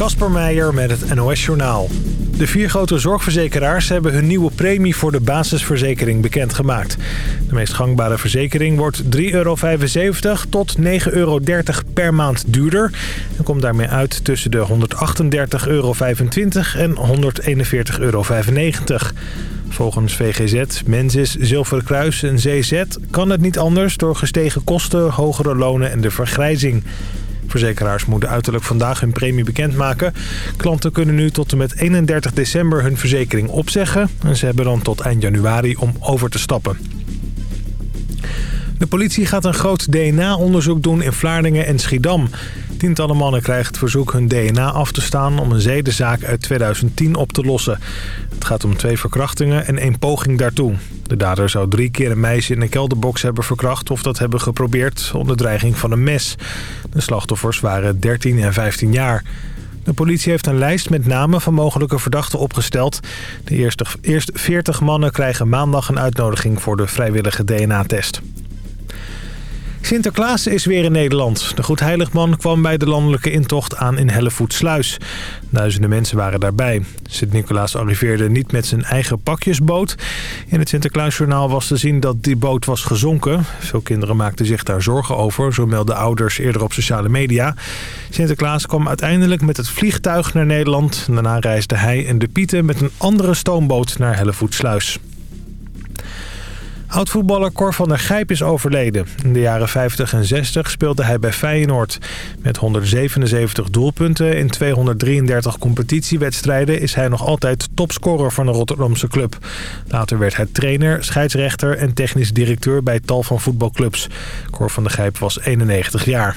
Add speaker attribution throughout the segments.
Speaker 1: Kasper Meijer met het NOS-journaal. De vier grote zorgverzekeraars hebben hun nieuwe premie voor de basisverzekering bekendgemaakt. De meest gangbare verzekering wordt 3,75 euro tot 9,30 euro per maand duurder... en komt daarmee uit tussen de 138,25 euro en 141,95 euro. Volgens VGZ, Mensis, Zilveren Kruis en ZZ kan het niet anders door gestegen kosten, hogere lonen en de vergrijzing. Verzekeraars moeten uiterlijk vandaag hun premie bekendmaken. Klanten kunnen nu tot en met 31 december hun verzekering opzeggen. En ze hebben dan tot eind januari om over te stappen. De politie gaat een groot DNA-onderzoek doen in Vlaardingen en Schiedam. Tientallen mannen krijgen het verzoek hun DNA af te staan om een zedenzaak uit 2010 op te lossen. Het gaat om twee verkrachtingen en één poging daartoe. De dader zou drie keer een meisje in een kelderbox hebben verkracht of dat hebben geprobeerd onder dreiging van een mes. De slachtoffers waren 13 en 15 jaar. De politie heeft een lijst met namen van mogelijke verdachten opgesteld. De eerste, eerst 40 mannen krijgen maandag een uitnodiging voor de vrijwillige DNA-test. Sinterklaas is weer in Nederland. De Goedheiligman kwam bij de landelijke intocht aan in Hellevoetsluis. Duizenden mensen waren daarbij. Sint-Nicolaas arriveerde niet met zijn eigen pakjesboot. In het Sinterklaasjournaal was te zien dat die boot was gezonken. Veel kinderen maakten zich daar zorgen over, zo melden ouders eerder op sociale media. Sinterklaas kwam uiteindelijk met het vliegtuig naar Nederland. Daarna reisden hij en de Pieten met een andere stoomboot naar Hellevoetsluis. Oud-voetballer Cor van der Gijp is overleden. In de jaren 50 en 60 speelde hij bij Feyenoord. Met 177 doelpunten in 233 competitiewedstrijden... is hij nog altijd topscorer van de Rotterdamse club. Later werd hij trainer, scheidsrechter en technisch directeur... bij tal van voetbalclubs. Cor van der Gijp was 91 jaar.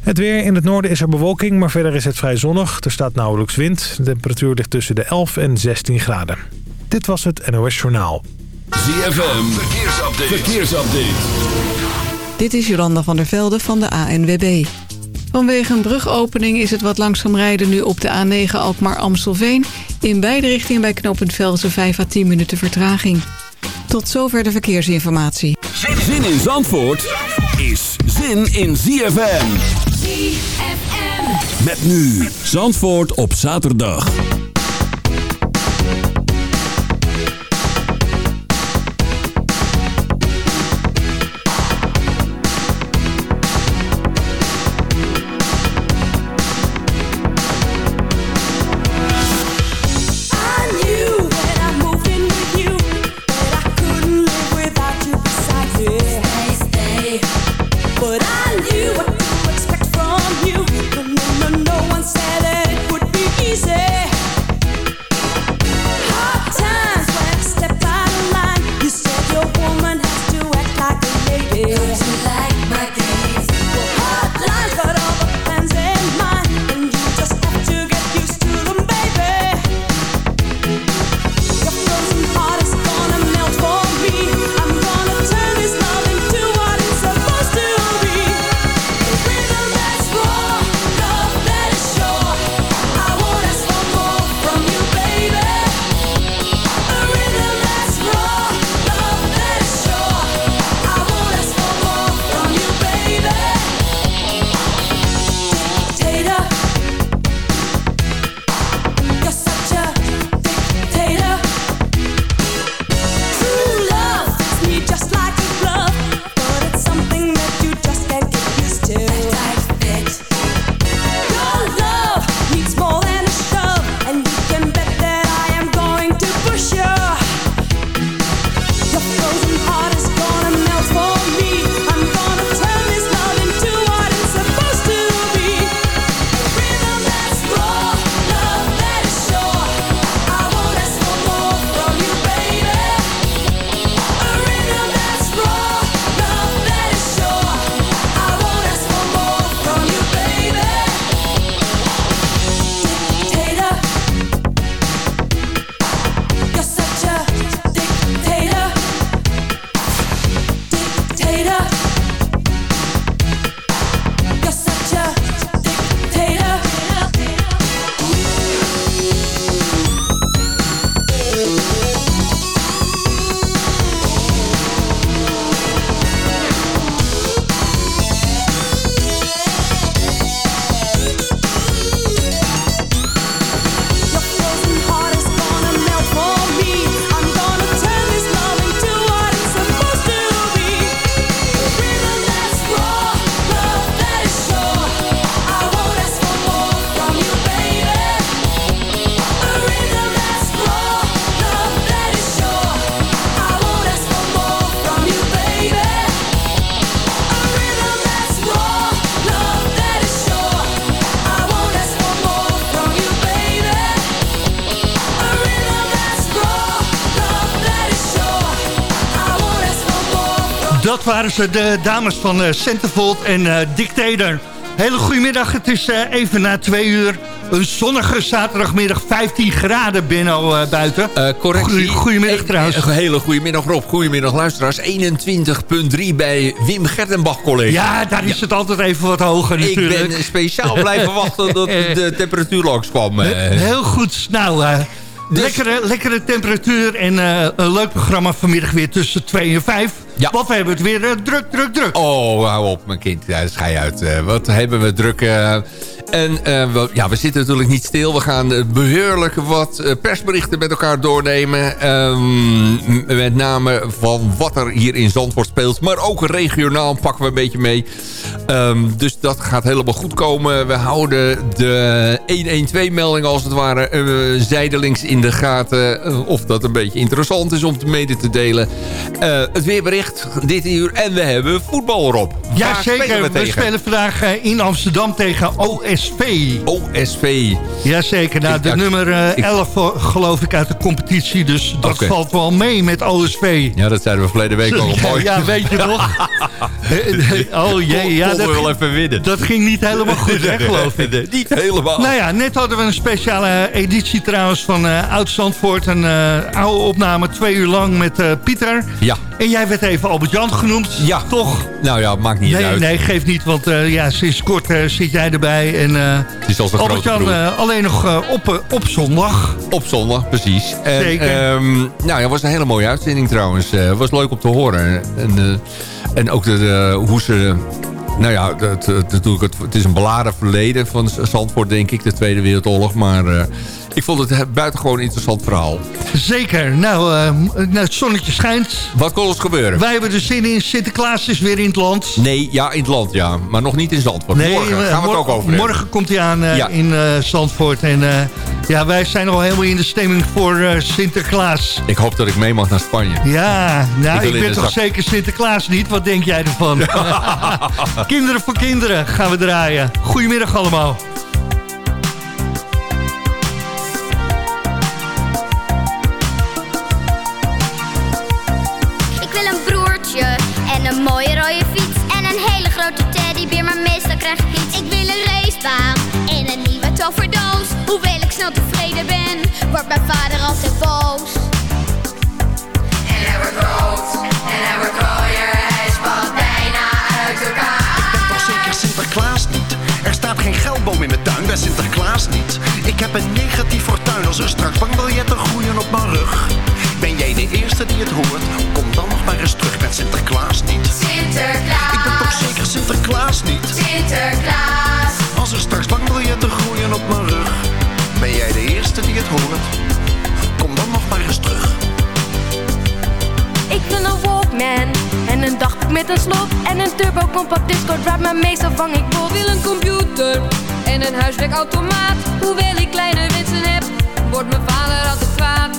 Speaker 1: Het weer in het noorden is er bewolking, maar verder is het vrij zonnig. Er staat nauwelijks wind. De temperatuur ligt tussen de 11 en 16 graden. Dit was het NOS Journaal.
Speaker 2: ZFM, verkeersupdate. verkeersupdate.
Speaker 3: Dit is Jolanda van der Velde van de ANWB. Vanwege een brugopening is het wat langzaam rijden nu op de A9 Alkmaar-Amstelveen. In beide richtingen bij knooppunt Velzen 5 à 10 minuten vertraging. Tot zover de verkeersinformatie.
Speaker 2: Zin in Zandvoort is zin in ZFM.
Speaker 4: ZFM.
Speaker 2: Met nu Zandvoort op zaterdag.
Speaker 4: Dat waren ze, de dames van uh, Centerfold en uh, Dictator. Hele goedemiddag, het is uh, even na twee uur. Een zonnige zaterdagmiddag, 15 graden binnen uh, buiten.
Speaker 5: Uh, correctie.
Speaker 4: Goedemiddag trouwens.
Speaker 5: Een hele goedemiddag Rob, goedemiddag luisteraars. 21.3 bij Wim Gertenbach College.
Speaker 4: Ja, daar is ja. het altijd even wat hoger natuurlijk.
Speaker 5: Ik ben speciaal blijven wachten dat de temperatuur langs kwam.
Speaker 4: Heel goed. Nou, dus... Lekkere, lekkere temperatuur en een leuk programma vanmiddag weer tussen 2 en 5. Ja. Want we hebben het weer uh, druk, druk, druk.
Speaker 5: Oh, hou op mijn kind. Ja, schij uit. Uh, wat hebben we druk. En uh, we, ja, we zitten natuurlijk niet stil. We gaan beheerlijk wat persberichten met elkaar doornemen. Um, met name van wat er hier in Zandvoort speelt. Maar ook regionaal pakken we een beetje mee. Um, dus dat gaat helemaal goed komen. We houden de 112-melding als het ware zijdelings in de gaten. of dat een beetje interessant is om te mede te delen. het weerbericht dit uur. En we hebben voetbal erop.
Speaker 4: Ja, zeker. We, we spelen vandaag in Amsterdam tegen OS OSV.
Speaker 5: OSV.
Speaker 4: Jazeker, nou, de nummer uh, 11 geloof ik uit de competitie. Dus dat okay. valt wel mee met OSV.
Speaker 5: Ja, dat zeiden we verleden week al mooi.
Speaker 4: Ja, weet je nog? oh jee, ja,
Speaker 5: dat, wel even winnen.
Speaker 4: dat ging niet helemaal goed, hè, geloof ik.
Speaker 5: Niet helemaal.
Speaker 4: Nou ja, net hadden we een speciale editie trouwens van uh, Oud-Zandvoort. Een uh, oude opname, twee uur lang met Pieter.
Speaker 5: Ja.
Speaker 4: En jij werd even Albert-Jan genoemd.
Speaker 5: Ja.
Speaker 4: Toch?
Speaker 5: Nou ja, maakt niet
Speaker 4: nee,
Speaker 5: uit.
Speaker 4: Nee, geeft niet, want ja, sinds kort zit jij erbij. En
Speaker 5: uh,
Speaker 4: Albert-Jan alleen nog op, op zondag.
Speaker 5: Op zondag, precies.
Speaker 4: En, Zeker.
Speaker 5: Um, nou ja, was een hele mooie uitzending trouwens. Het was leuk om te horen. En, en ook de, hoe ze... Nou ja, het, het, het, het is een beladen verleden van Zandvoort, denk ik. De Tweede Wereldoorlog. Maar ik vond het buitengewoon interessant verhaal.
Speaker 4: Zeker. Nou, uh, het zonnetje schijnt.
Speaker 5: Wat kon ons gebeuren?
Speaker 4: Wij hebben de zin in. Sinterklaas is weer in het land.
Speaker 5: Nee, ja, in het land, ja. Maar nog niet in Zandvoort.
Speaker 4: Nee,
Speaker 5: morgen gaan we het ook over
Speaker 4: Morgen komt hij aan uh, ja. in Zandvoort. En ja, wij zijn al helemaal in de stemming voor Sinterklaas.
Speaker 5: Ik hoop dat ik mee mag naar Spanje.
Speaker 4: Ja, nou, ik, ik ben toch zak. zeker Sinterklaas niet? Wat denk jij ervan? kinderen voor kinderen gaan we draaien. Goedemiddag allemaal.
Speaker 6: een mooie rode fiets en een hele grote teddybeer, maar meestal krijg ik iets. Ik wil een racebaan en een nieuwe toverdoos. Hoewel ik snel tevreden ben, wordt mijn vader altijd boos.
Speaker 7: En hij wordt rood, en hij wordt
Speaker 8: geldboom in mijn tuin, bij Sinterklaas niet. Ik heb een negatief fortuin als er straks bankbiljetten groeien op mijn rug. Ben jij de eerste die het hoort? Kom dan nog maar eens terug met Sinterklaas niet.
Speaker 7: Sinterklaas.
Speaker 8: Ik ben toch zeker Sinterklaas niet.
Speaker 7: Sinterklaas.
Speaker 8: Als er straks bankbiljetten groeien op mijn rug. Ben jij de eerste die het hoort? Kom dan nog maar eens terug.
Speaker 9: Ik wil een Walkman en een dagboek met een slot en een turbo compact disco drive, maar meestal vang ik bot.
Speaker 10: Wil een computer en een huiswerkautomaat. Hoewel ik kleine wensen heb, wordt mijn vader altijd kwaad.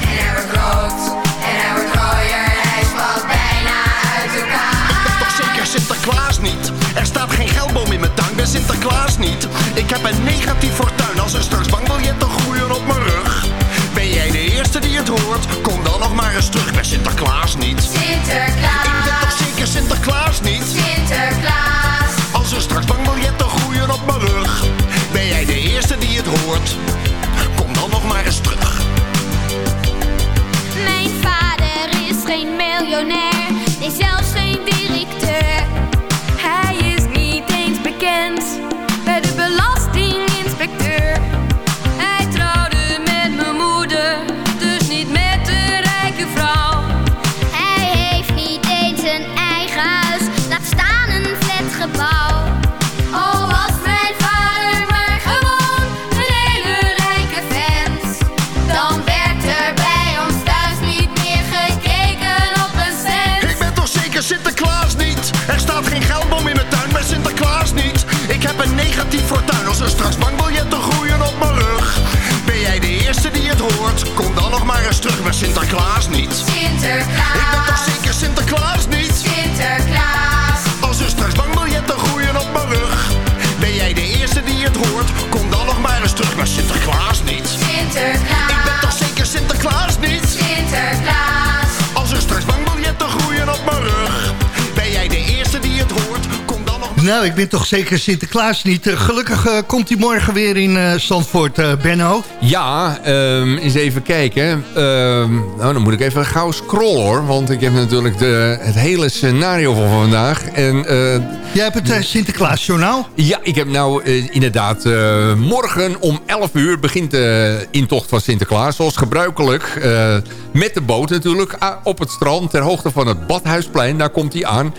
Speaker 7: En hij wordt rood, en hij wordt rooier, hij valt bijna uit elkaar.
Speaker 8: Ik ben toch zeker Sinterklaas niet? Er staat geen geldboom in mijn tuin, ben Sinterklaas niet. Ik heb een negatief fortuin als er straks bankbiljetten groeien op mijn rug. Ben jij de eerste die het hoort? Kom dan ik ben toch zeker Sinterklaas niet.
Speaker 4: Eh, gelukkig eh, komt hij morgen weer in uh, Zandvoort, uh, Benno.
Speaker 5: Ja, um, eens even kijken. Um, nou, dan moet ik even gauw scrollen hoor. Want ik heb natuurlijk de, het hele scenario van vandaag. En,
Speaker 4: Jij hebt het Sinterklaasjournaal?
Speaker 5: Ja, ik heb nou inderdaad... morgen om 11 uur begint de intocht van Sinterklaas. Zoals gebruikelijk. met de boot natuurlijk. Op het strand ter hoogte van het Badhuisplein. Daar komt hij aan.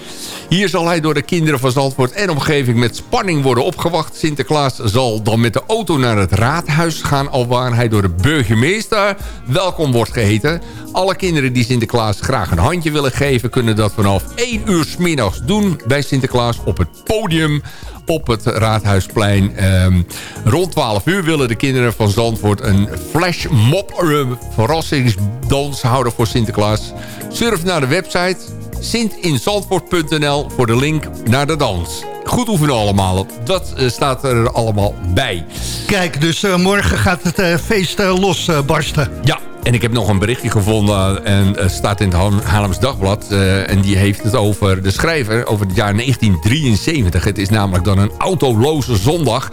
Speaker 5: Hier zal hij door de kinderen van Zandvoort en omgeving met spanning worden opgewacht. Sinterklaas zal dan met de auto naar het raadhuis gaan... alwaar hij door de burgemeester welkom wordt geheten. Alle kinderen die Sinterklaas graag een handje willen geven... kunnen dat vanaf 1 uur s middags doen bij Sinterklaas op het podium op het Raadhuisplein. Ehm, rond 12 uur willen de kinderen van Zandvoort een flashmob uh, verrassingsdans houden voor Sinterklaas. Surf naar de website sintinzandvoort.nl voor de link naar de dans. Goed oefenen allemaal. Dat uh, staat er allemaal bij.
Speaker 4: Kijk, dus uh, morgen gaat het uh, feest losbarsten.
Speaker 5: ja, en ik heb nog een berichtje gevonden en uh, staat in het Haarlems Dagblad. Uh, en die heeft het over de schrijver, over het jaar 1973. Het is namelijk dan een autoloze zondag.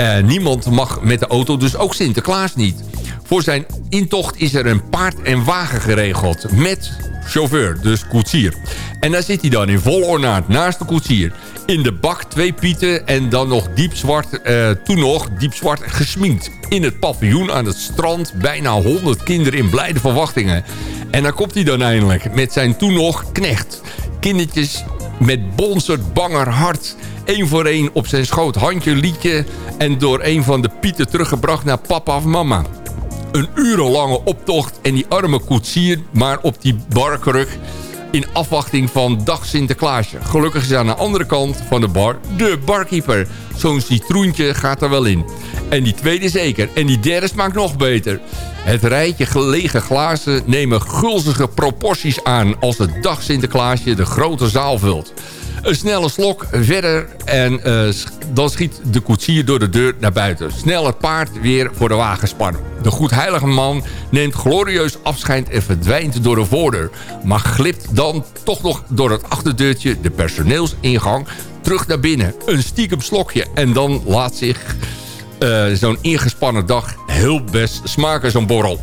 Speaker 5: Uh, niemand mag met de auto, dus ook Sinterklaas niet. Voor zijn intocht is er een paard en wagen geregeld. Met chauffeur, dus koetsier. En daar zit hij dan in vol ornaat, naast de koetsier. In de bak twee pieten en dan nog diepzwart, uh, toen nog diepzwart gesminkt. In het paviljoen aan het strand, bijna 100 kinderen in blijde verwachtingen. En daar komt hij dan eindelijk, met zijn toen nog knecht. Kindertjes met bonzerd banger hart. Eén voor één op zijn schoot handje liedje... en door een van de pieten teruggebracht naar papa of mama een urenlange optocht en die arme koetsier maar op die barkruk in afwachting van dag Sinterklaasje. Gelukkig is aan de andere kant van de bar de barkeeper. Zo'n citroentje gaat er wel in. En die tweede zeker. En die derde smaakt nog beter. Het rijtje gelegen glazen nemen gulzige proporties aan... als het dag Sinterklaasje de grote zaal vult. Een snelle slok verder en uh, dan schiet de koetsier door de deur naar buiten. Snel het paard weer voor de wagen spannen. De goedheilige man neemt glorieus afscheid en verdwijnt door de voordeur. Maar glipt dan toch nog door het achterdeurtje de personeelsingang terug naar binnen. Een stiekem slokje en dan laat zich uh, zo'n ingespannen dag heel best smaken zo'n borrel.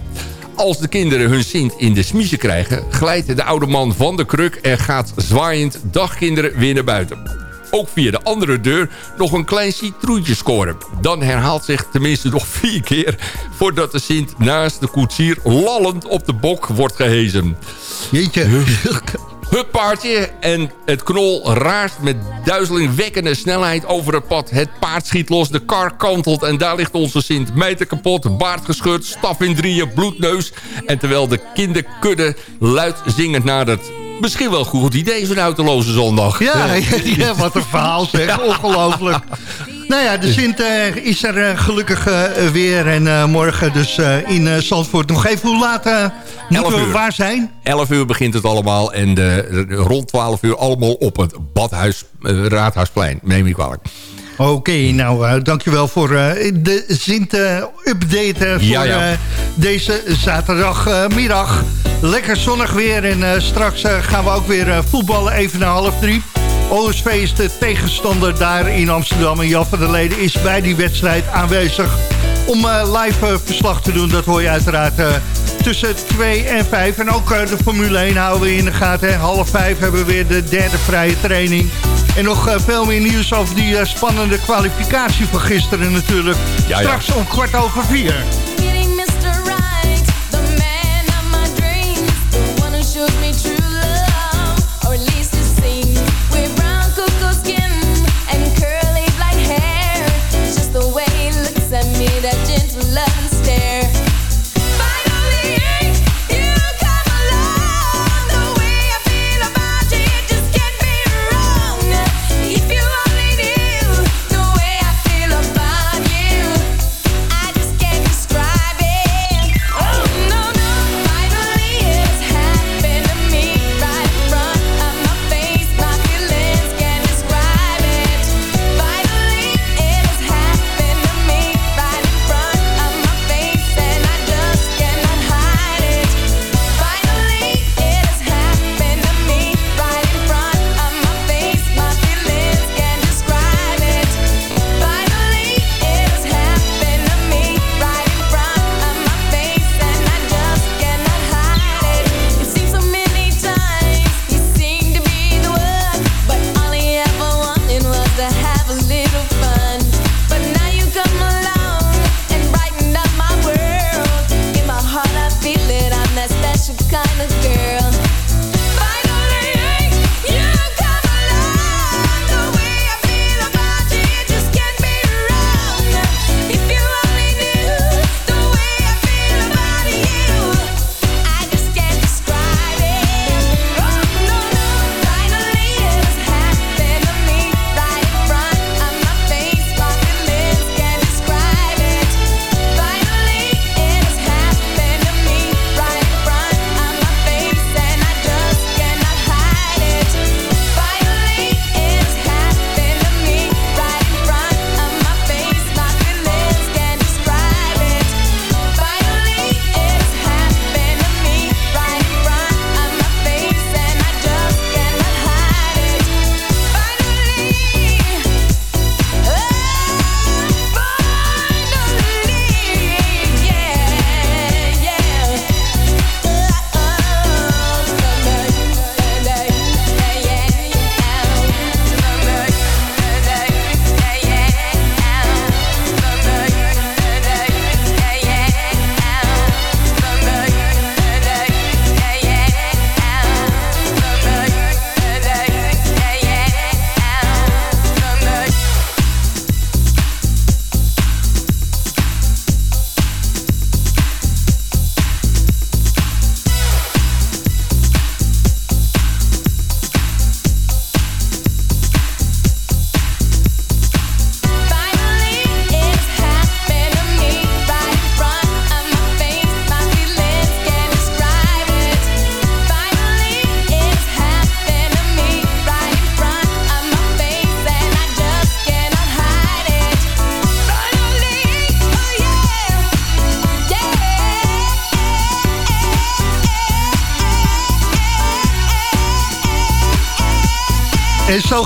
Speaker 5: Als de kinderen hun Sint in de smiezen krijgen... glijdt de oude man van de kruk en gaat zwaaiend dagkinderen weer naar buiten. Ook via de andere deur nog een klein citroentje scoren. Dan herhaalt zich tenminste nog vier keer... voordat de Sint naast de koetsier lallend op de bok wordt gehezen.
Speaker 4: Jeetje.
Speaker 5: Het paardje en het knol raast met duizelingwekkende snelheid over het pad. Het paard schiet los, de kar kantelt en daar ligt onze Sint. Mijten kapot, baard gescheurd, staf in drieën, bloedneus. En terwijl de kinderkudde luid zingend nadert. Misschien wel een goed idee, zo'n autoloze zondag.
Speaker 4: Ja, ja, wat een verhaal zeg. Ongelooflijk. Nou ja, de Sint uh, is er uh, gelukkig uh, weer. En morgen dus in Zandvoort. Nog even, hoe laat moeten we waar zijn?
Speaker 5: 11 uur begint het allemaal. En rond 12 uur allemaal op het Badhuis, Raadhuisplein. Neem ik kwalijk.
Speaker 4: Oké, okay, nou, dankjewel voor de Sint-update voor ja, ja. deze zaterdagmiddag. Lekker zonnig weer en straks gaan we ook weer voetballen even na half drie. OSV is de tegenstander daar in Amsterdam. En Jan van der Leden is bij die wedstrijd aanwezig om eh, live eh, verslag te doen. Dat hoor je uiteraard eh, tussen 2 en 5. En ook de Formule 1 houden we in de gaten. Hè. Half 5 hebben we weer de derde vrije training. En nog veel meer nieuws over die spannende kwalificatie van gisteren natuurlijk. Ja, ja. Straks om kwart over 4.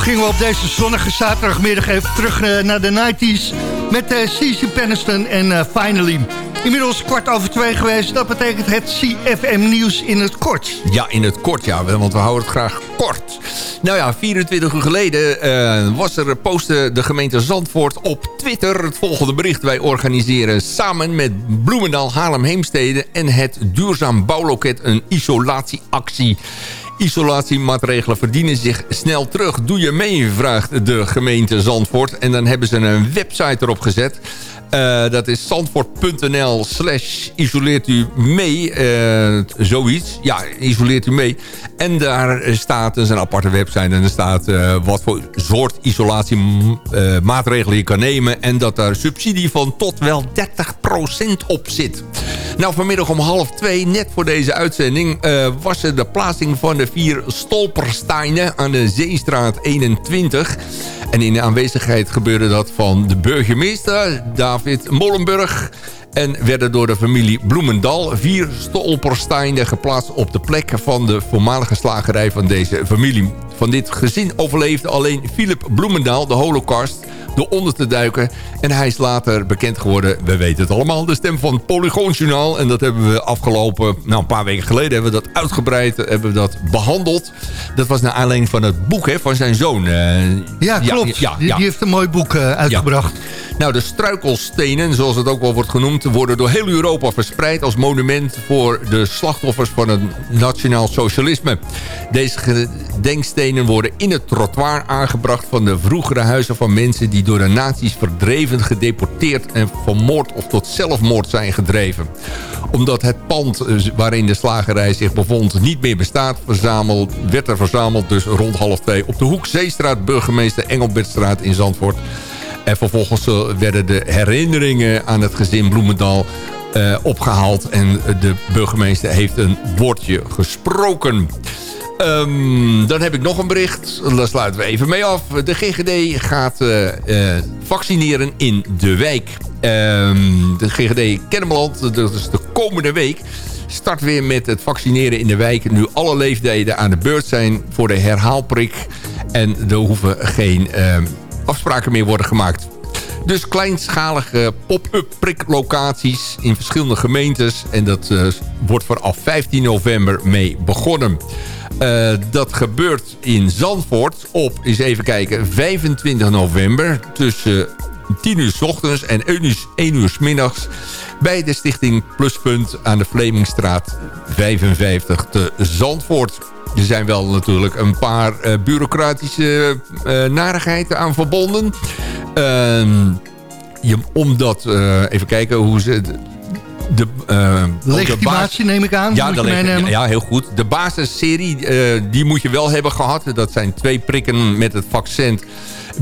Speaker 4: Gingen we op deze zonnige zaterdagmiddag even terug eh, naar de 90s... met uh, Cici Peniston en uh, Finally. Inmiddels kwart over twee geweest. Dat betekent het CFM nieuws in het kort.
Speaker 5: Ja, in het kort, ja. Want we houden het graag kort. Nou ja, 24 uur geleden was er, postte de gemeente Zandvoort op Twitter... het volgende bericht. Wij organiseren samen met Bloemendaal, Haarlem, Heemstede... en het Duurzaam Bouwloket een isolatieactie isolatiemaatregelen verdienen zich snel terug. Doe je mee, vraagt de gemeente Zandvoort. En dan hebben ze een website erop gezet. Uh, dat is zandvoort.nl slash isoleert u mee. Uh, zoiets. Ja, isoleert u mee. En daar staat dus een aparte website. En er staat uh, wat voor soort isolatiemaatregelen je kan nemen. En dat daar subsidie van tot wel 30% op zit. Nou, vanmiddag om half twee, net voor deze uitzending... was er de plaatsing van de vier stolpersteinen aan de Zeestraat 21. En in de aanwezigheid gebeurde dat van de burgemeester... David. En werden door de familie Bloemendal vier stolpersteinen geplaatst op de plek van de voormalige slagerij van deze familie. Van dit gezin overleefde alleen Philip Bloemendaal de holocaust door onder te duiken. En hij is later bekend geworden, we weten het allemaal, de stem van Polygoonjournaal. En dat hebben we afgelopen, nou een paar weken geleden hebben we dat uitgebreid, hebben we dat behandeld. Dat was naar aanleiding van het boek hè, van zijn zoon. Uh,
Speaker 4: ja, klopt. Ja, die, die, heeft een mooi boek uh, uitgebracht.
Speaker 5: Nou, de struikelstenen, zoals het ook wel wordt genoemd... worden door heel Europa verspreid als monument... voor de slachtoffers van het nationaal socialisme. Deze gedenkstenen worden in het trottoir aangebracht... van de vroegere huizen van mensen... die door de nazi's verdreven, gedeporteerd... en vermoord of tot zelfmoord zijn gedreven. Omdat het pand eh, waarin de slagerij zich bevond niet meer bestaat... Verzameld, werd er verzameld dus rond half twee... op de hoek Zeestraat, burgemeester Engelbertstraat in Zandvoort... En vervolgens eh, werden de herinneringen aan het gezin Bloemendal uh, opgehaald. En de burgemeester heeft een woordje gesproken. Um, dan heb ik nog een bericht. Daar sluiten we even mee af. De GGD gaat uh, uh, vaccineren in de wijk. Um, de GGD Kennemerland, dat is de komende week start weer met het vaccineren in de wijk. Nu alle leeftijden aan de beurt zijn voor de herhaalprik. En er hoeven geen uh, afspraken meer worden gemaakt. Dus kleinschalige pop-up priklocaties in verschillende gemeentes. En dat uh, wordt vanaf 15 november mee begonnen. Uh, dat gebeurt in Zandvoort op, eens even kijken, 25 november. Tussen 10 uur s ochtends en 1 uur, 1 uur s middags. Bij de stichting Pluspunt aan de Vlemingstraat 55 te Zandvoort. Er zijn wel natuurlijk een paar uh, bureaucratische uh, narigheden aan verbonden. Uh, je, omdat, even kijken hoe ze...
Speaker 4: De, Legitimatie neem ik aan.
Speaker 5: Ja, de ja, heel goed. De basisserie, die moet je wel hebben gehad. Dat zijn twee prikken met het vaccin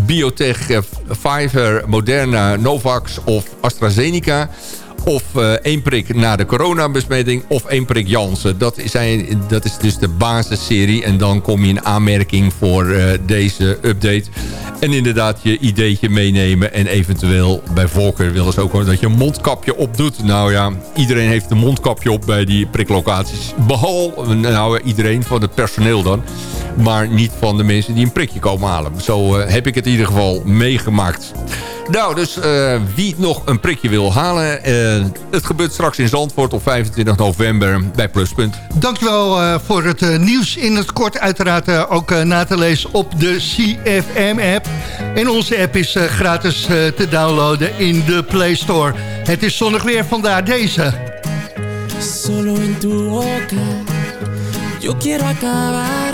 Speaker 5: Biotech, Pfizer, Moderna, Novax of AstraZeneca of uh, één prik na de coronabesmetting of één prik Janssen. Dat is, dat is dus de basisserie. En dan kom je in aanmerking voor uh, deze update. En inderdaad je ideetje meenemen. En eventueel bij voorkeur willen ze ook dat je een mondkapje opdoet. Nou ja, iedereen heeft een mondkapje op bij die priklocaties. Behalve nou, iedereen van het personeel dan. Maar niet van de mensen die een prikje komen halen. Zo uh, heb ik het in ieder geval meegemaakt. Nou, dus uh, wie nog een prikje wil halen... Uh, het gebeurt straks in Zandvoort op 25 november bij Pluspunt.
Speaker 4: Dankjewel uh, voor het nieuws in het kort. Uiteraard ook na te lezen op de CFM-app. En onze app is gratis te downloaden in de Play Store. Het is zonnig weer, vandaar deze. Solo in tu boca Yo quiero acabar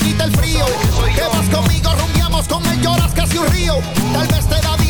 Speaker 11: quita el frío? Que vas conmigo, rumbiamos con él, lloras casi un río. Tal vez te da dinero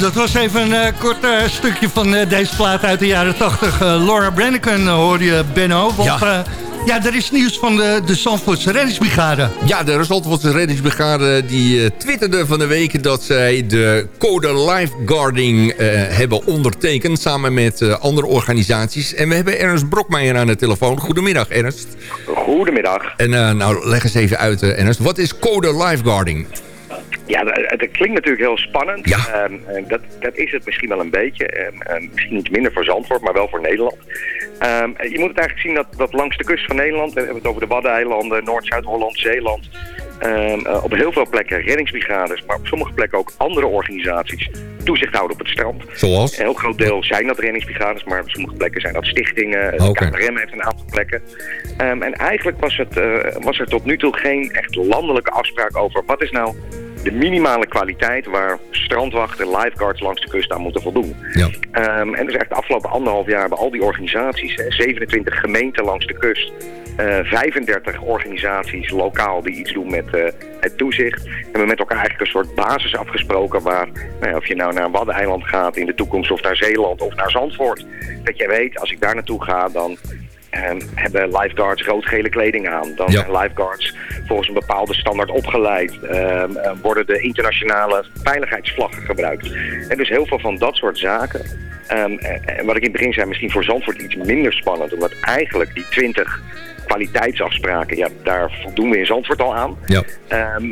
Speaker 4: Dat was even een eh, kort eh, stukje van eh, deze plaat uit de jaren 80. Eh, Laura Brenneken uh, hoor je, Benno. Want
Speaker 5: Ja.
Speaker 4: ja. ja, er is nieuws van de, de Zandvoortse reddingsbrigade.
Speaker 5: Ja, de Zandvoortse reddingsbrigade die twitterde van de week... dat zij de code lifeguarding eh, hebben ondertekend... samen met eh, andere organisaties. En we hebben Ernst Brokmeijer aan de telefoon. Goedemiddag, Ernst.
Speaker 12: Goedemiddag.
Speaker 5: En nou, leg eens even uit, eh, Ernst. Wat is code lifeguarding?
Speaker 12: Ja, dat, het klinkt natuurlijk heel spannend.
Speaker 5: Ja.
Speaker 12: Ehm, en dat, dat is het misschien wel een beetje. Ehm, misschien iets minder voor Zandvoort, maar wel voor Nederland. Je moet het eigenlijk zien dat, dat langs de kust van Nederland... we hebben het over de Waddeneilanden, Noord, Zuid-Holland, Zeeland... eh, op heel veel plekken reddingsbrigades, maar op sommige plekken ook andere organisaties... toezicht houden op het strand.
Speaker 5: Zoals?
Speaker 12: Een heel groot deel zijn dat reddingsbrigades, maar op sommige plekken zijn dat stichtingen. De. KNRM heeft een aantal plekken. En eigenlijk was, het, eh, was er tot nu toe geen echt landelijke afspraak over wat is nou de minimale kwaliteit waar strandwachten, lifeguards langs de kust aan moeten voldoen.
Speaker 5: Ja.
Speaker 12: Ehm, en dus echt de afgelopen anderhalf jaar hebben al die organisaties, hè, 27 gemeenten langs de kust, eh, 35 organisaties lokaal die iets doen met eh, het toezicht, hebben met elkaar eigenlijk een soort basis afgesproken waar, nou ja, of je nou naar Waddeneiland gaat in de toekomst of naar Zeeland of naar Zandvoort, dat jij weet, als ik daar naartoe ga, dan hebben lifeguards rood-gele kleding aan. Dan
Speaker 5: Ja.
Speaker 12: zijn lifeguards volgens een bepaalde standaard opgeleid. Ehm, eh, worden de internationale veiligheidsvlaggen gebruikt. En dus heel veel van dat soort zaken. Ehm, en wat ik in het begin zei, misschien voor Zandvoort iets minder spannend. Omdat eigenlijk die 20 kwaliteitsafspraken, ja, daar voldoen we in Zandvoort al aan.
Speaker 5: Ja.
Speaker 12: Ehm,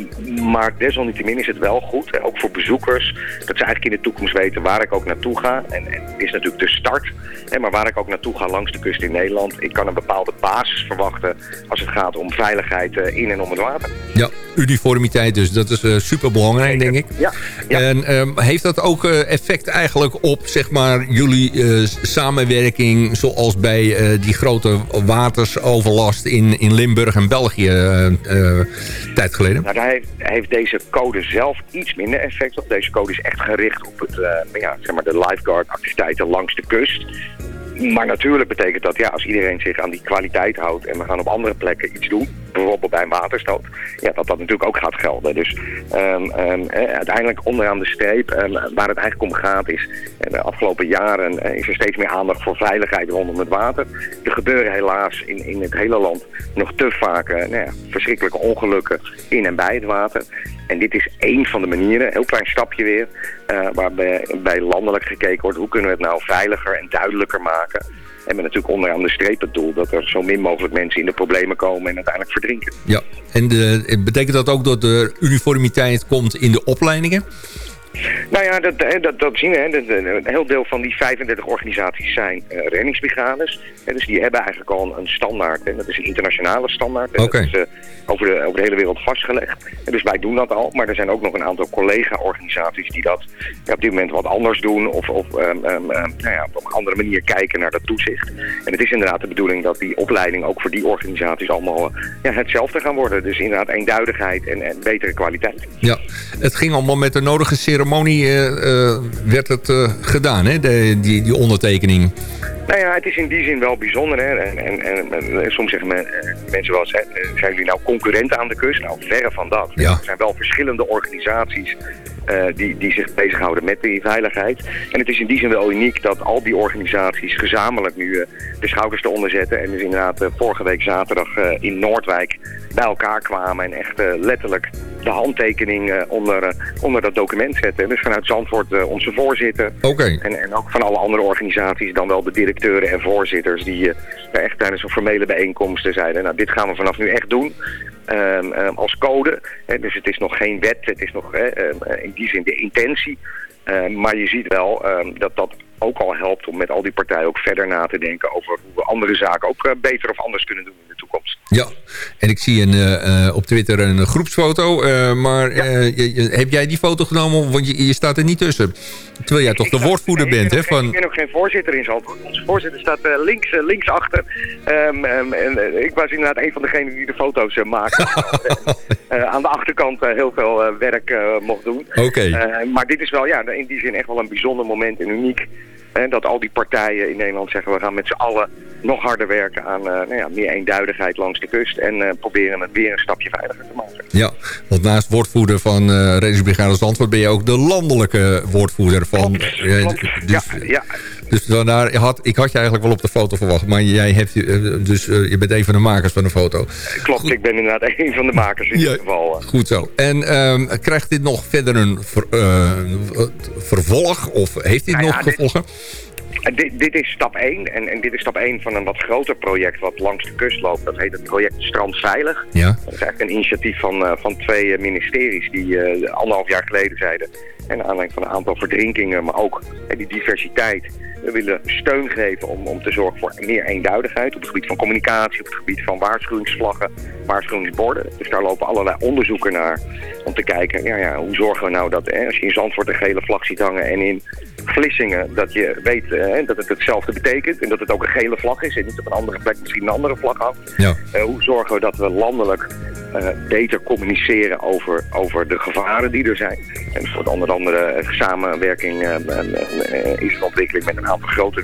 Speaker 12: maar desalniettemin is het wel goed, ook voor bezoekers, dat ze eigenlijk in de toekomst weten waar ik ook naartoe ga. En, en het is natuurlijk de start, hè, maar waar ik ook naartoe ga langs de kust in Nederland. Ik kan een bepaalde basis verwachten als het gaat om veiligheid eh, in en om het water.
Speaker 5: Ja, uniformiteit dus. Dat is uh, super belangrijk, denk ik.
Speaker 12: Ja.
Speaker 5: En ehm, heeft dat ook eh, effect eigenlijk op zeg maar, jullie samenwerking... zoals bij die grote watersoverlast in, in Limburg en België eh, eh, tijd geleden?
Speaker 12: Nou, daar heeft, heeft deze code zelf iets minder effect op. Deze code is echt gericht op het, eh, ja, zeg maar de lifeguard activiteiten langs de kust. Maar natuurlijk betekent dat, ja, als iedereen zich aan die kwaliteit houdt en we gaan op andere plekken iets doen, bijvoorbeeld bij een waterstoot, ja, dat dat natuurlijk ook gaat gelden. Dus ehm, ehm, eh, uiteindelijk onderaan de streep, ehm, waar het eigenlijk om gaat is, eh, de afgelopen jaren eh, is er steeds meer aandacht voor veiligheid rondom het water. Er gebeuren helaas in, in het hele land nog te vaak eh, nou ja, verschrikkelijke ongelukken in en bij het water. En dit is één van de manieren, een heel klein stapje weer, eh, waarbij bij landelijk gekeken wordt hoe kunnen we het nou veiliger en duidelijker maken. En met natuurlijk onderaan de streep het doel dat er zo min mogelijk mensen in de problemen komen en uiteindelijk verdrinken.
Speaker 5: Ja, en de, betekent dat ook dat er uniformiteit komt in de opleidingen?
Speaker 12: Nou ja, dat, eh, dat, dat zien we. Hè. Eh, Een heel deel van die 35 organisaties zijn eh, reddingsbrigades. Hè, dus die hebben eigenlijk al een, een standaard. En dat is een internationale standaard. En. Dat is over, de, over de hele wereld vastgelegd. En dus wij doen dat al. Maar er zijn ook nog een aantal collega-organisaties die dat ja, op dit moment wat anders doen. Of, of ehm, ehm, ehm, nou ja, op een andere manier kijken naar dat toezicht. En het is inderdaad de bedoeling dat die opleiding ook voor die organisaties allemaal ja, hetzelfde gaan worden. Dus inderdaad eenduidigheid en, en betere kwaliteit.
Speaker 5: Ja, het ging allemaal met de nodige ceremonie eh, eh, werd het eh, gedaan, hè? De, die, die ondertekening.
Speaker 12: Nou ja, het is in die zin wel bijzonder. Hè? En, en, en, en soms zeggen men, mensen wel eens, hè, eh, zijn jullie nou concurrenten aan de kust? Nou, verre van dat.
Speaker 5: Ja.
Speaker 12: Er zijn wel verschillende organisaties die, die zich bezighouden met die veiligheid. En het is in die zin wel uniek dat al die organisaties gezamenlijk nu de schouders eronder zetten. En dus inderdaad vorige week zaterdag in Noordwijk bij elkaar kwamen en echt eh, letterlijk de handtekening eh, onder, eh, onder dat document zetten. Dus vanuit Zandvoort onze voorzitter. En, en ook van alle andere organisaties dan wel de directeuren en voorzitters die echt tijdens een formele bijeenkomsten zeiden, nou dit gaan we vanaf nu echt doen. Ehm, ehm, als code. Hè, dus het is nog geen wet, het is nog hè, ehm, in die zin de intentie. Maar je ziet wel dat dat ook al helpt om met al die partijen ook verder na te denken over hoe we andere zaken ook eh, beter of anders kunnen doen in de toekomst.
Speaker 5: Ja, en ik zie een, eh, eh, op Twitter een groepsfoto. maar je- je- heb jij die foto genomen? Want je, je staat er niet tussen. Terwijl jij toch de woordvoerder
Speaker 12: Nee,
Speaker 5: bent,
Speaker 12: ben
Speaker 5: hè? Van...
Speaker 12: Ik ben ook geen voorzitter in Zandvoort. Onze voorzitter staat links, links achter. Ehm, ehm, en, ik was inderdaad een van degenen die de foto's maakte. Aan de achterkant heel veel werk mocht doen.
Speaker 5: Oké.
Speaker 12: Maar dit is wel ja, in die zin echt wel een bijzonder moment en uniek. Dat al die partijen in Nederland zeggen we gaan met z'n allen nog harder werken aan eh, nou ja, meer eenduidigheid langs de kust. En eh, proberen het weer een stapje veiliger te maken.
Speaker 5: Ja, want naast woordvoerder van eh Reddingsbrigade Zandvoort... ben je ook de landelijke woordvoerder van...
Speaker 12: Klopt.
Speaker 5: dus,
Speaker 12: ja, ja,
Speaker 5: dus vandaar, had, ik had je eigenlijk wel op de foto verwacht. Maar jij hebt, eh, dus, eh, je bent een van de makers van de foto.
Speaker 12: klopt. Ik ben inderdaad een van de makers in
Speaker 5: Ja.
Speaker 12: ieder geval. eh.
Speaker 5: Goed zo. En ehm, krijgt dit nog verder een ver- vervolg? Of heeft dit
Speaker 12: Nou
Speaker 5: nog gevolgen?
Speaker 12: En Dit, dit is stap 1 en, en dit is stap 1 van een wat groter project wat langs de kust loopt. Dat heet het project Strandveilig.
Speaker 5: Ja.
Speaker 12: Dat is eigenlijk een initiatief van, van twee ministeries die anderhalf jaar geleden zeiden. En aanleiding van een aantal verdrinkingen, maar ook die diversiteit. We willen steun geven om, om te zorgen voor meer eenduidigheid op het gebied van communicatie, op het gebied van waarschuwingsvlaggen, waarschuwingsborden. Dus daar lopen allerlei onderzoeken naar om te kijken, ja, ja, hoe zorgen we nou dat hè, als je in Zandvoort een gele vlag ziet hangen en in Vlissingen, dat je weet eh, dat het hetzelfde betekent en dat het ook een gele vlag is en niet op een andere plek misschien een andere vlag hangt.
Speaker 5: Ja.
Speaker 12: Eh, hoe zorgen we dat we landelijk eh, beter communiceren over, over de gevaren die er zijn. En voor onder andere eh, samenwerking eh, is een ontwikkeling met een aantal grote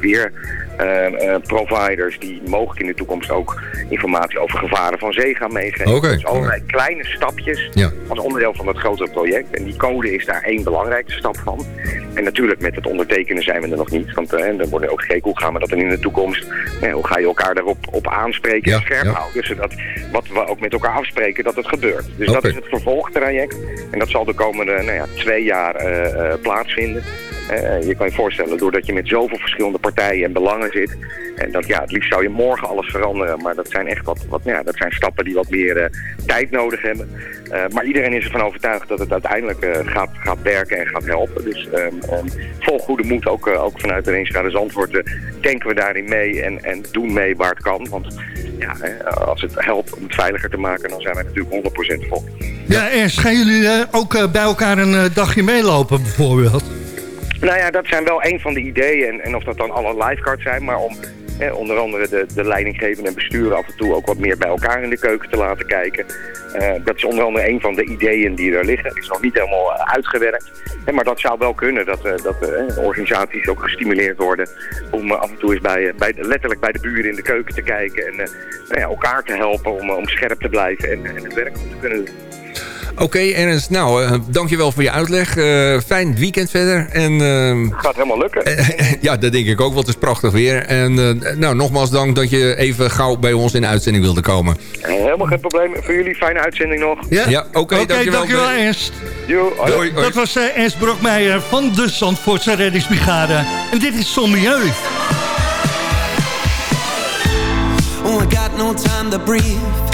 Speaker 12: weerproviders die mogelijk in de toekomst ook informatie over gevaren van zee gaan meegeven. Dus allerlei kleine stapjes
Speaker 5: Ja.
Speaker 12: als onderdeel van dat grotere project. En die code is daar één belangrijke stap van. En natuurlijk met het ondertekenen zijn we er nog niet. Want eh, dan wordt er ook gekeken hoe gaan we dat dan in de toekomst. eh, hoe ga je elkaar daarop op aanspreken
Speaker 5: Ja,
Speaker 12: en scherp
Speaker 5: ja.
Speaker 12: houden. Zodat wat we ook met elkaar afspreken dat het gebeurt. Dus dat is het vervolgtraject. En dat zal de komende nou ja, twee jaar eh, eh, plaatsvinden. Eh, je kan je voorstellen, doordat je met zoveel verschillende partijen en belangen zit... en dat, ja, het liefst zou je morgen alles veranderen... maar dat zijn echt wat, wat ja, dat zijn stappen die wat meer eh, tijd nodig hebben. Eh, maar iedereen is ervan overtuigd dat het uiteindelijk gaat, gaat werken en gaat helpen. Dus um, um, vol goede moed, ook, ook vanuit de Reensrade Zandvoort... denken we daarin mee en, en doen mee waar het kan. Want ja, als het helpt om het veiliger te maken, dan zijn wij natuurlijk 100% vol.
Speaker 4: Ja, en gaan jullie ook bij elkaar een dagje meelopen bijvoorbeeld?
Speaker 12: Nou ja, dat zijn wel een van de ideeën. En, en of dat dan alle lifeguards zijn, maar om eh, onder andere de, de leidinggevende en besturen af en toe ook wat meer bij elkaar in de keuken te laten kijken. Uh, dat is onder andere een van de ideeën die er liggen. Het is nog niet helemaal uh, uitgewerkt. Eh, maar dat zou wel kunnen, dat, dat organisaties ook gestimuleerd worden om af en toe eens bij, bij, letterlijk bij de buren in de keuken te kijken. En nou ja, elkaar te helpen om, om scherp te blijven en, en het werk goed te kunnen doen.
Speaker 5: Oké, okay, Ernst. Nou, uh, dankjewel voor je uitleg. Uh, fijn weekend verder. En, uh,
Speaker 12: Gaat helemaal lukken.
Speaker 5: ja, dat denk ik ook, want het is prachtig weer. En nou, nogmaals dank dat je even gauw bij ons in de uitzending wilde komen.
Speaker 12: helemaal geen probleem. Voor jullie fijne uitzending nog.
Speaker 5: Ja, ja oké. Okay,
Speaker 4: okay, dankjewel. dankjewel Ernst.
Speaker 12: Jo.
Speaker 4: Dat was Ernst Brokmeijer van de Zandvoortse Reddingsbrigade. En dit is Son Milieu.
Speaker 13: Oh, I got no time to breathe.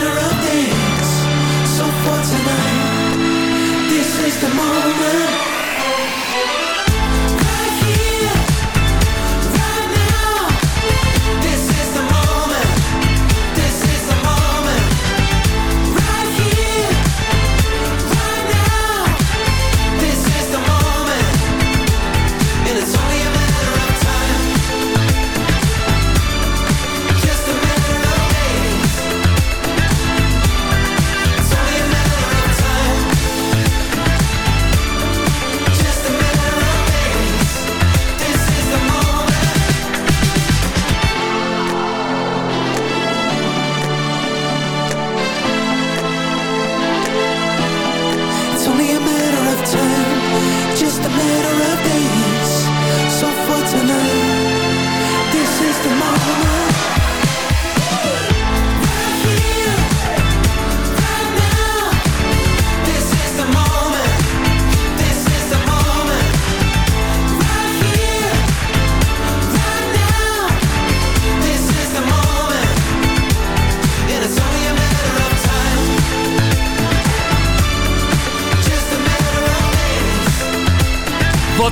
Speaker 13: the moment.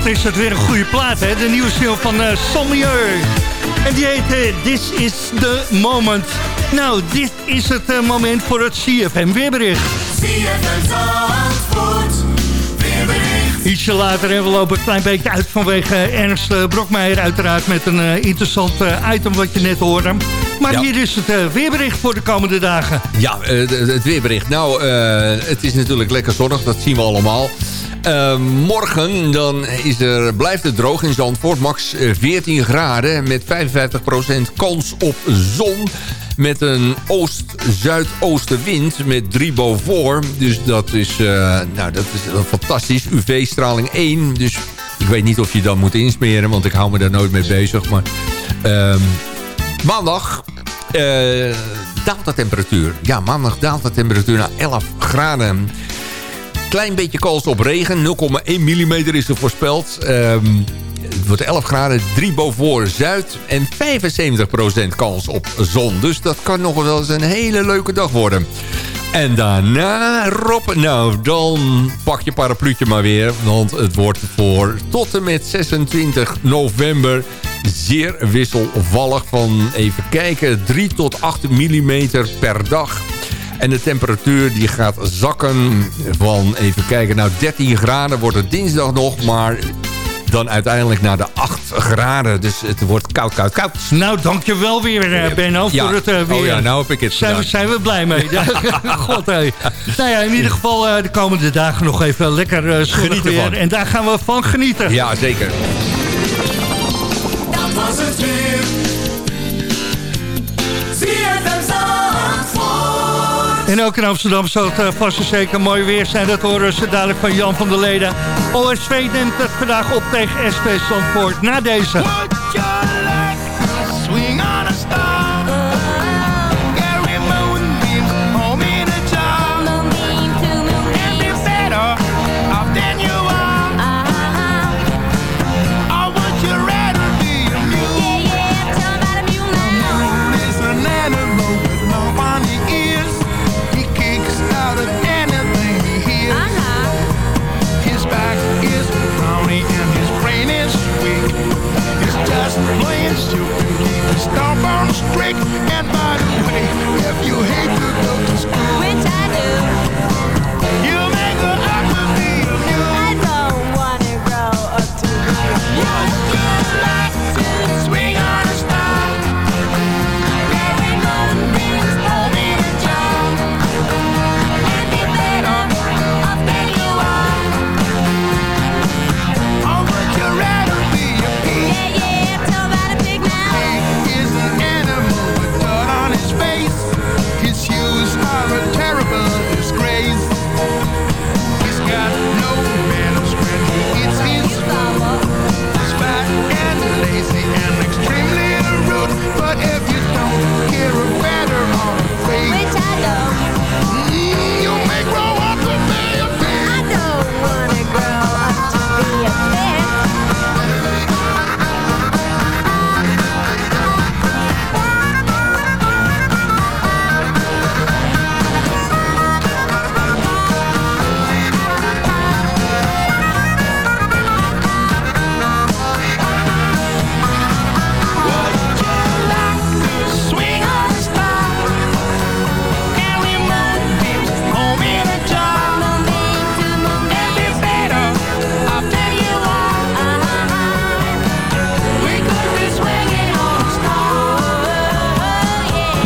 Speaker 13: Is
Speaker 4: het weer een goede plaat, hè? De nieuwe single van uh. En die heet eh, This is the Moment. Nou, dit is het eh, moment voor het CFM weerbericht. Ietsje later en we lopen een klein beetje uit vanwege Ernst Brokmeijer uiteraard met een interessant item wat je net hoorde. Maar
Speaker 5: Ja.
Speaker 4: hier is het weerbericht voor de komende dagen.
Speaker 5: Ja, eh, het weerbericht. Nou, eh, het is natuurlijk lekker zonnig, dat zien we allemaal. Eh, morgen dan is er, blijft het droog in Zandvoort. Max eh, 14 graden met 55% kans op zon. Met een oost-zuidoostenwind met 3 boven. Dus dat is, eh, nou, dat is fantastisch. UV-straling 1. Dus ik weet niet of je dan moet insmeren. Want ik hou me daar nooit mee bezig. Maar ehm, maandag eh, daalt de temperatuur. Ja, maandag daalt de temperatuur naar 11 graden. Klein beetje kans op regen. 0,1 mm is er voorspeld. Ehm, het wordt 11 graden, 3 boven zuid en 75% kans op zon. Dus dat kan nog wel eens een hele leuke dag worden. En daarna, Rob, nou, dan pak je parapluutje maar weer. Want het wordt voor tot en met 26 november zeer wisselvallig van, even kijken, 3 tot 8 mm per dag. En de temperatuur die gaat zakken van, even kijken, nou 13 graden wordt het dinsdag nog, maar dan uiteindelijk naar de 8 graden. Dus het wordt koud, koud, koud.
Speaker 4: Nou, dankjewel weer, uh, Benno,
Speaker 5: Ja.
Speaker 4: voor het uh, weer.
Speaker 5: Oh ja, nou heb ik het
Speaker 4: zijn we,
Speaker 5: gedaan.
Speaker 4: zijn we blij mee. God, hé. Nou ja, in ieder geval uh, de komende dagen nog even lekker uh,
Speaker 5: Genieten
Speaker 4: weer.
Speaker 5: van.
Speaker 4: En daar gaan we van genieten.
Speaker 5: Ja, zeker.
Speaker 7: Dat was het weer.
Speaker 4: En ook in Amsterdam zal het uh, vast en zeker mooi weer zijn. Dat horen ze dadelijk van Jan van der Leden. OSV neemt het vandaag op tegen SV Zandvoort. Na deze.
Speaker 7: straight and by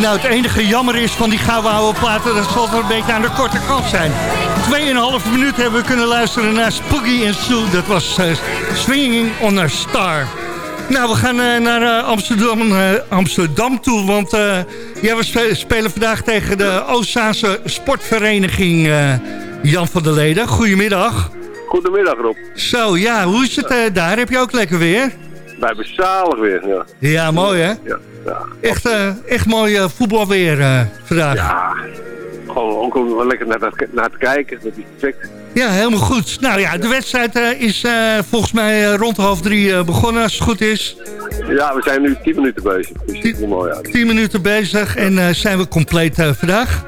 Speaker 4: Nou, het enige jammer is van die gouden oude platen... dat zal toch een beetje aan de korte kant zijn. Tweeënhalf minuut hebben we kunnen luisteren naar Spooky en Sue. Dat was eh, Swinging on a Star. Nou, we gaan eh, naar eh, Amsterdam, Amsterdam toe. Want ja, we spe- spelen vandaag tegen de Oostzaanse sportvereniging Jan van der Leden. Goedemiddag.
Speaker 14: Goedemiddag Rob.
Speaker 4: Zo, ja, hoe is het daar? Heb je ook lekker weer?
Speaker 14: Wij hebben zalig weer, ja.
Speaker 4: Ja, mooi hè?
Speaker 14: Ja.
Speaker 4: Echt, eh, echt mooi eh, voetbalweer eh, vandaag.
Speaker 14: Ja, gewoon ook om wel lekker naar, te- naar te kijken. Dat is perfect.
Speaker 4: Ja, helemaal goed. Nou ja, de wedstrijd is volgens mij rond half drie begonnen, als het goed is.
Speaker 14: Ja, we zijn nu 10 minuten bezig. Dus het ziet mooi uit.
Speaker 4: Tien minuten bezig en zijn we compleet vandaag.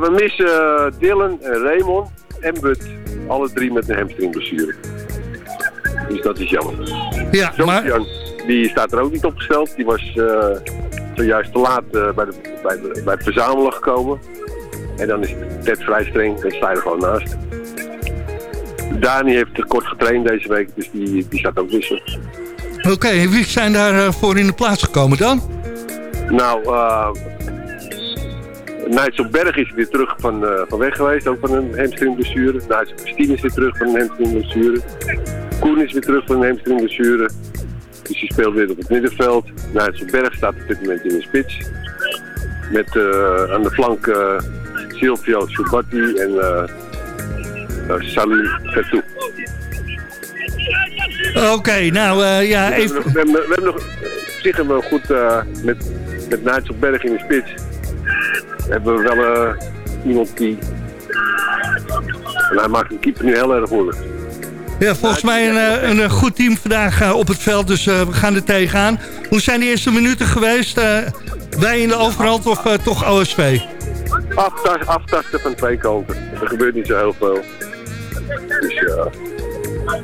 Speaker 14: We missen Dylan en Raymond en Bud. Alle drie met een hamstringblessure. Dus dat is jammer.
Speaker 4: Ja, maar...
Speaker 14: Jan, die staat er ook niet opgesteld. Die was eh, zojuist te laat eh, bij, de, bij, de, bij het verzamelen gekomen. En dan is het Ted vrij streng. Dan sta je er gewoon naast. Dani heeft kort getraind deze week. Dus die, die staat ook tussen.
Speaker 4: Oké, en wie zijn daar eh, voor in de plaats gekomen dan?
Speaker 14: Nou, Nigel Berg is weer terug van, van weg geweest, ook van een hamstringblessure. Nigel Christine is weer terug van een hamstringblessure. Koen is weer terug van een hamstringblessure. Dus die speelt weer op het middenveld. Nigel Berg staat op dit moment in de spits. Met eh, aan de flank eh, Silvio Subatti en uh, Salim Vertou.
Speaker 4: Oké, nou eh, ja, even...
Speaker 14: we, hebben, we hebben nog, op zich hebben we goed eh, met, met Nigel Berg in de spits. Hebben we wel eh, iemand die... En hij maakt een keeper nu heel erg moeilijk.
Speaker 4: Ja, volgens mij een, eh, een, eh, goed team vandaag eh, op het veld, dus eh, we gaan er tegenaan. Hoe zijn de eerste minuten geweest? Eh, wij in de overhand of toch OSV?
Speaker 14: Aftas, aftasten van twee kanten. Er gebeurt niet zo heel veel. Dus ja,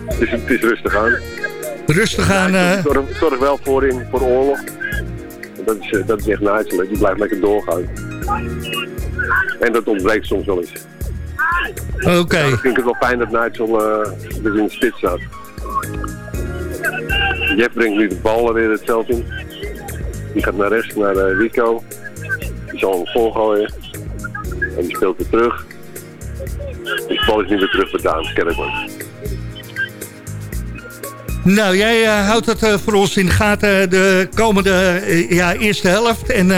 Speaker 14: het is, het is rustig aan.
Speaker 4: Rustig aan. eh,
Speaker 14: Zorg, zorg wel voor, in, voor oorlog. Dat is, dat is echt hè. die blijft lekker doorgaan. En dat ontbreekt soms wel eens.
Speaker 4: Oké.
Speaker 14: Daarom vind ik het wel fijn dat Nigel eh dus in de spits staat. Jeff brengt nu de bal er weer het veld in. Die gaat naar rechts, naar eh, Rico. Die zal hem volgooien. En die speelt weer terug. De bal is nu weer terug bij Daan Kerkman.
Speaker 4: Nou, jij eh, houdt het eh, voor ons in de gaten de komende eh, ja, eerste helft. En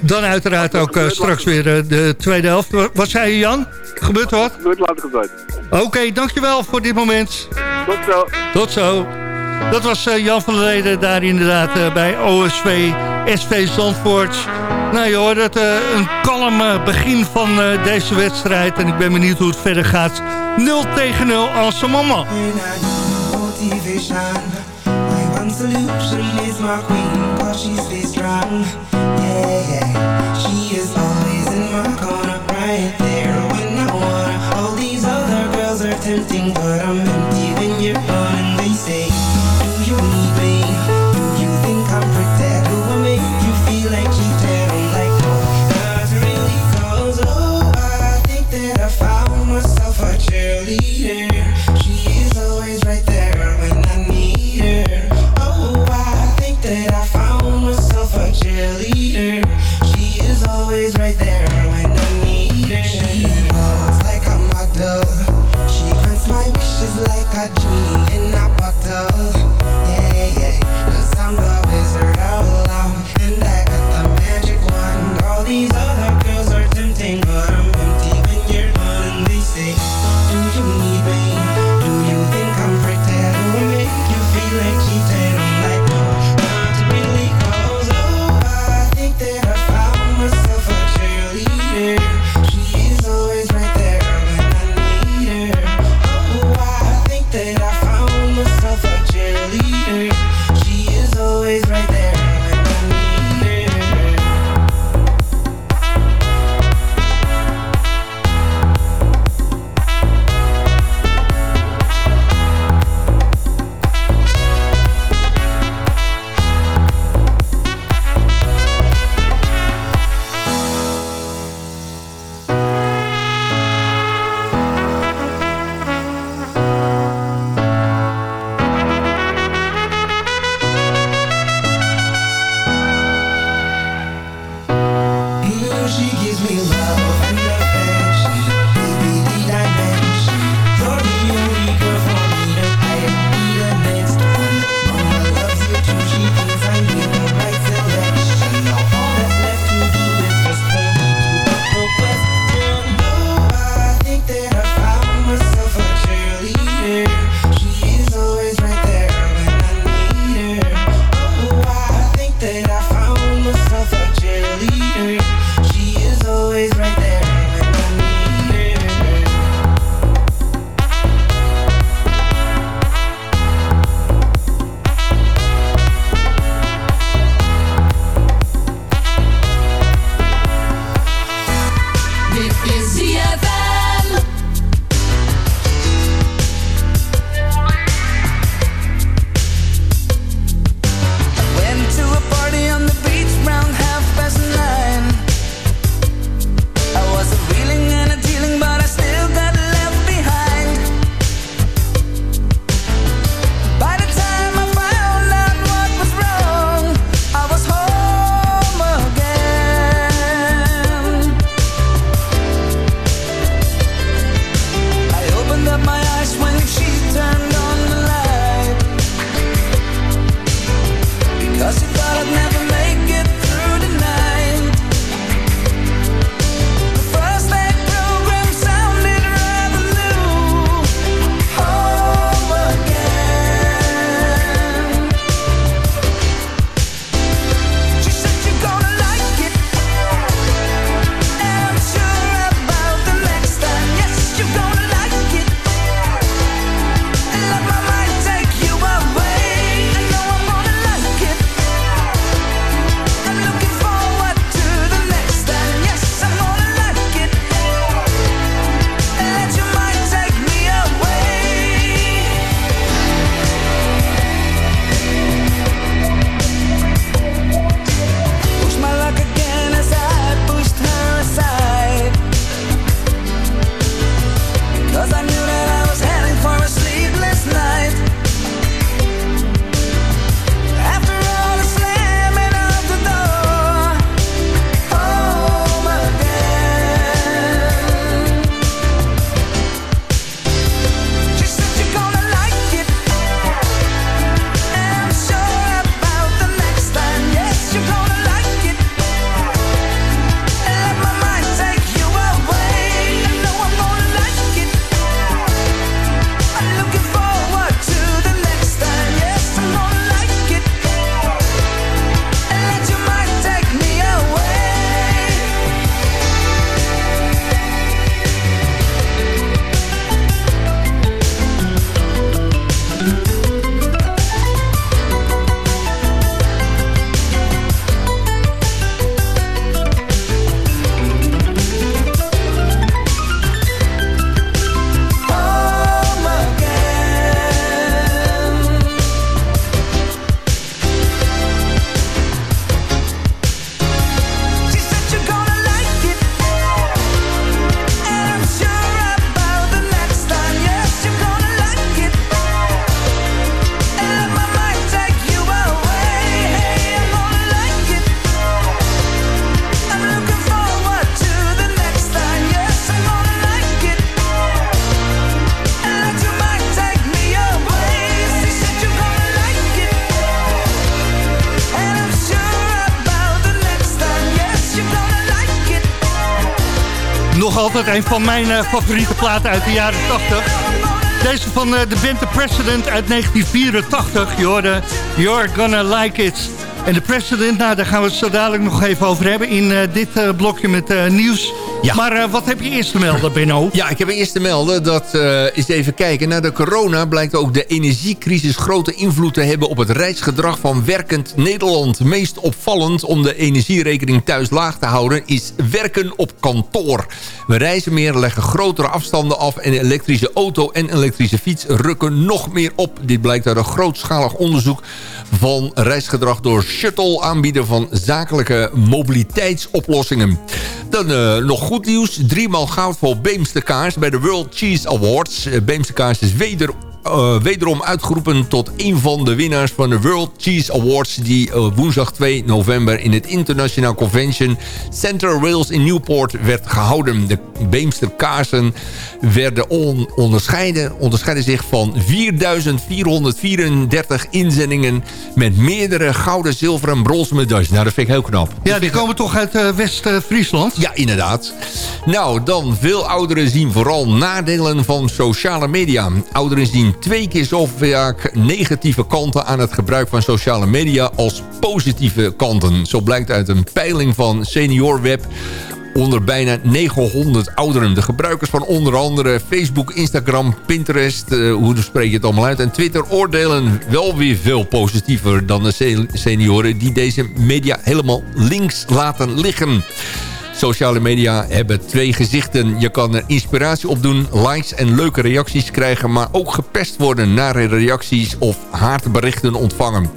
Speaker 4: dan uiteraard ook straks weer de tweede helft. Wat, zei je, Jan? Gebeurt wat?
Speaker 14: Gebeurt het weten.
Speaker 4: Oké, dankjewel voor dit moment.
Speaker 14: Tot zo.
Speaker 4: Tot zo. Dat was Jan van der Leden daar inderdaad bij OSV SV Zandvoort. Nou, je hoort het, een kalm begin van deze wedstrijd. En ik ben benieuwd hoe het verder gaat. 0 tegen 0 als ce moment.
Speaker 15: Motivation. My one solution is my queen, cause she stays strong. Yeah, yeah. She is
Speaker 4: een van mijn eh, favoriete platen uit de jaren 80. Deze van eh, de band The President uit 1984. Je hoorde You're Gonna Like It. En de President, nou, daar gaan we het zo dadelijk nog even over hebben... in eh, dit blokje met eh, nieuws. Maar eh, wat heb je eerst te melden, Benno?
Speaker 5: Ja, ik heb eerst te melden dat, eens even kijken... na de corona blijkt ook de energiecrisis grote invloed te hebben... op het reisgedrag van werkend Nederland. Meest opvallend om de energierekening thuis laag te houden... is werken op kantoor. We reizen meer, leggen grotere afstanden af... en elektrische auto en elektrische fiets rukken nog meer op. Dit blijkt uit een grootschalig onderzoek van reisgedrag... door Shuttle, aanbieder van zakelijke mobiliteitsoplossingen. Dan eh, nog goed nieuws. Driemaal goud voor Beemster Kaars bij de World Cheese Awards. Eh, Beemster Kaars is weder eh, wederom uitgeroepen tot een van de winnaars van de World Cheese Awards... die eh, woensdag 2 november in het International Convention Center Rails in Newport werd gehouden. De Beemster kaarsen werden on onderscheiden, onderscheiden zich van 4.434 inzendingen... met meerdere gouden, zilveren en bronzen medailles. Nou, dat vind ik heel knap.
Speaker 4: Ja, die komen toch uit eh, West-Friesland?
Speaker 5: Ja, inderdaad. Nou, dan veel ouderen zien vooral nadelen van sociale media. Ouderen zien twee keer zo vaak negatieve kanten aan het gebruik van sociale media als positieve kanten. Zo blijkt uit een peiling van Senior Web onder bijna 900 ouderen. De gebruikers van onder andere Facebook, Instagram, Pinterest... eh, hoe spreek je het allemaal uit... en Twitter oordelen wel weer veel positiever dan de se- senioren... die deze media helemaal links laten liggen. Sociale media hebben twee gezichten. Je kan er inspiratie op doen, likes en leuke reacties krijgen... maar ook gepest worden, nare reacties of haatberichten ontvangen.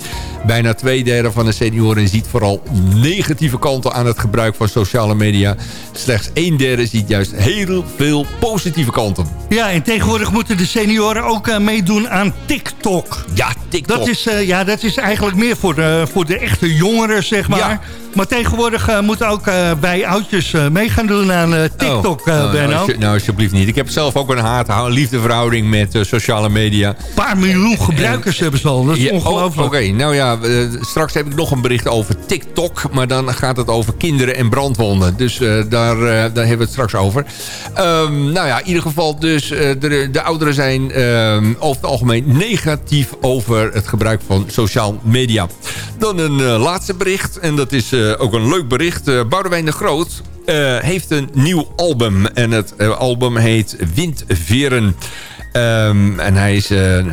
Speaker 5: Bijna twee derde van de senioren ziet vooral negatieve kanten aan het gebruik van sociale media. Slechts een derde ziet juist heel veel positieve kanten.
Speaker 4: Ja, en tegenwoordig moeten de senioren ook eh, meedoen aan TikTok.
Speaker 5: Ja, TikTok.
Speaker 4: Dat is, eh, ja, dat is eigenlijk meer voor de, voor de echte jongeren, zeg maar. Maar tegenwoordig eh, moeten ook eh, wij oudjes eh, mee gaan doen aan eh, TikTok,
Speaker 5: Oh, nou,
Speaker 4: Benno.
Speaker 5: alsje- nou, alsjeblieft niet. Ik heb zelf ook een haat-liefdeverhouding met sociale media. Een
Speaker 4: paar miljoen gebruikers hebben ze al. Dat is
Speaker 5: Ja, oh,
Speaker 4: ongelooflijk.
Speaker 5: Oké, nou ja, straks heb ik nog een bericht over TikTok. Maar dan gaat het over kinderen en brandwonden. Dus daar, daar hebben we het straks over. Ehm, nou ja, in ieder geval dus de, de ouderen zijn ehm, over het algemeen negatief over het gebruik van sociaal media. Dan een laatste bericht. En dat is eh, ook een leuk bericht. Eh Boudewijn de Groot eh, heeft een nieuw album. En het album heet Windveren. Ehm, en hij is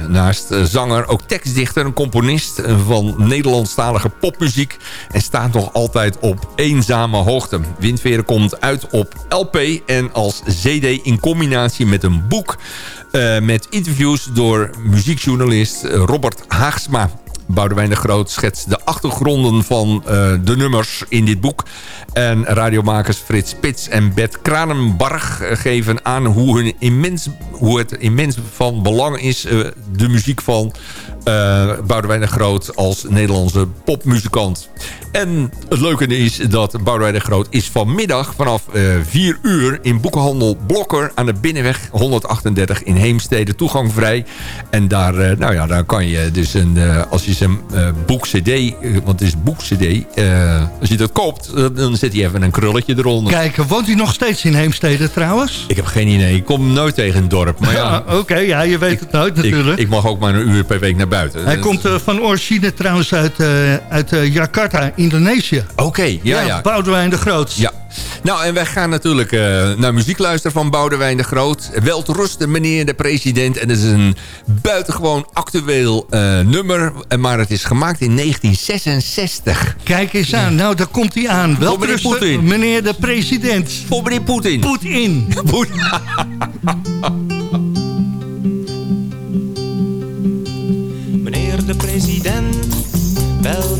Speaker 5: naast zanger ook tekstdichter en componist van Nederlandstalige popmuziek. En staat nog altijd op eenzame hoogte. Windveren komt uit op LP en als CD in combinatie met een boek. met interviews door muziekjournalist Robert Haagsma. Boudewijn de Groot schetst de achtergronden van eh, de nummers in dit boek. En radiomakers Frits Spits en Bert Kranenbarg eh, geven aan hoe, hun immens, hoe het immens van belang is... eh, de muziek van eh Boudewijn de Groot als Nederlandse popmuzikant. En het leuke is dat Boudewijn de Groot is vanmiddag vanaf eh 4 uur... in boekenhandel Blokker aan de Binnenweg 138 in Heemstede toegangvrij. En daar, nou ja, daar kan je dus een, als je zijn eh, boek-cd, eh, want het is boek-cd... eh, als je dat koopt, dan zet hij even een krulletje eronder.
Speaker 4: Kijk, woont hij nog steeds in Heemstede trouwens?
Speaker 5: Ik heb geen idee. Ik kom nooit tegen het dorp. Maar ja,
Speaker 4: Ja, Oké, ja, je weet het nooit natuurlijk.
Speaker 5: ik mag ook maar een uur per week naar buiten.
Speaker 4: Hij komt van origine trouwens uit, uit Jakarta, Indonesië.
Speaker 5: Oké, ja, ja.
Speaker 4: Boudewijn de Groot.
Speaker 5: Ja. Nou, en wij gaan natuurlijk eh, naar muziek luisteren van Boudewijn de Groot. Wel te rusten, meneer de president. En het is een buitengewoon actueel eh, nummer. Maar het is gemaakt in 1966.
Speaker 4: Kijk eens aan, nou daar komt hij aan. Wel
Speaker 5: Voor meneer
Speaker 4: meneer de president.
Speaker 5: Voor meneer Poetin.
Speaker 4: Poetin.
Speaker 16: Meneer de president, wel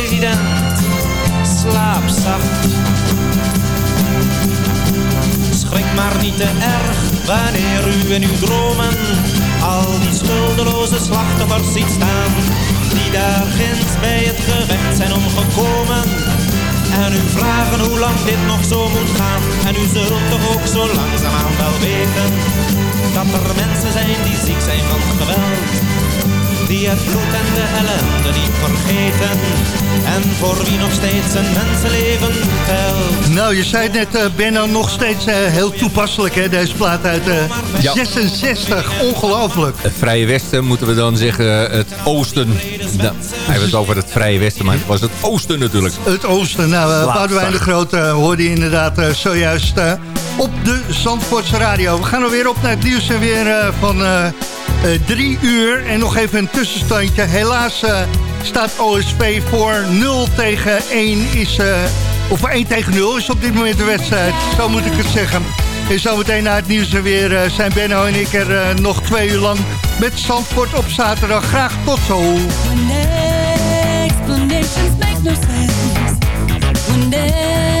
Speaker 16: Slaap zacht. Schrik maar niet te erg wanneer u in uw dromen al die schuldeloze slachtoffers ziet staan. Die daar ginds bij het gevecht zijn omgekomen. En u vragen hoe lang dit nog zo moet gaan. En u zult toch ook zo langzaamaan wel weten. Dat er mensen zijn die ziek zijn van geweld. Die het bloed en de ellende niet vergeten. En voor wie nog steeds een mensenleven telt.
Speaker 4: Nou, je zei het net, uh, Benno, nog steeds uh, heel toepasselijk, hè, deze plaat uit uh,
Speaker 5: Ja.
Speaker 4: 66. Ongelooflijk.
Speaker 5: Het Vrije Westen moeten we dan zeggen, het Oosten. Nou, hij heeft het over het Vrije Westen, maar het was het Oosten natuurlijk.
Speaker 4: Het oosten. Nou, uh, Boudewijn de. Groot uh, hoorde je inderdaad uh, zojuist uh, op de Zandvoortse Radio. We gaan er weer op naar het nieuws en weer uh, van uh, drie uur. En nog even een tussenstandje. Helaas uh, staat OSV voor 0 tegen 1 is... Uh, of 1 tegen 0 is op dit moment de wedstrijd. Zo moet ik het zeggen. En zometeen na het nieuws en weer zijn Benno en ik er nog twee uur lang met Zandvoort op zaterdag. Graag tot zo.
Speaker 17: explanations make no sense when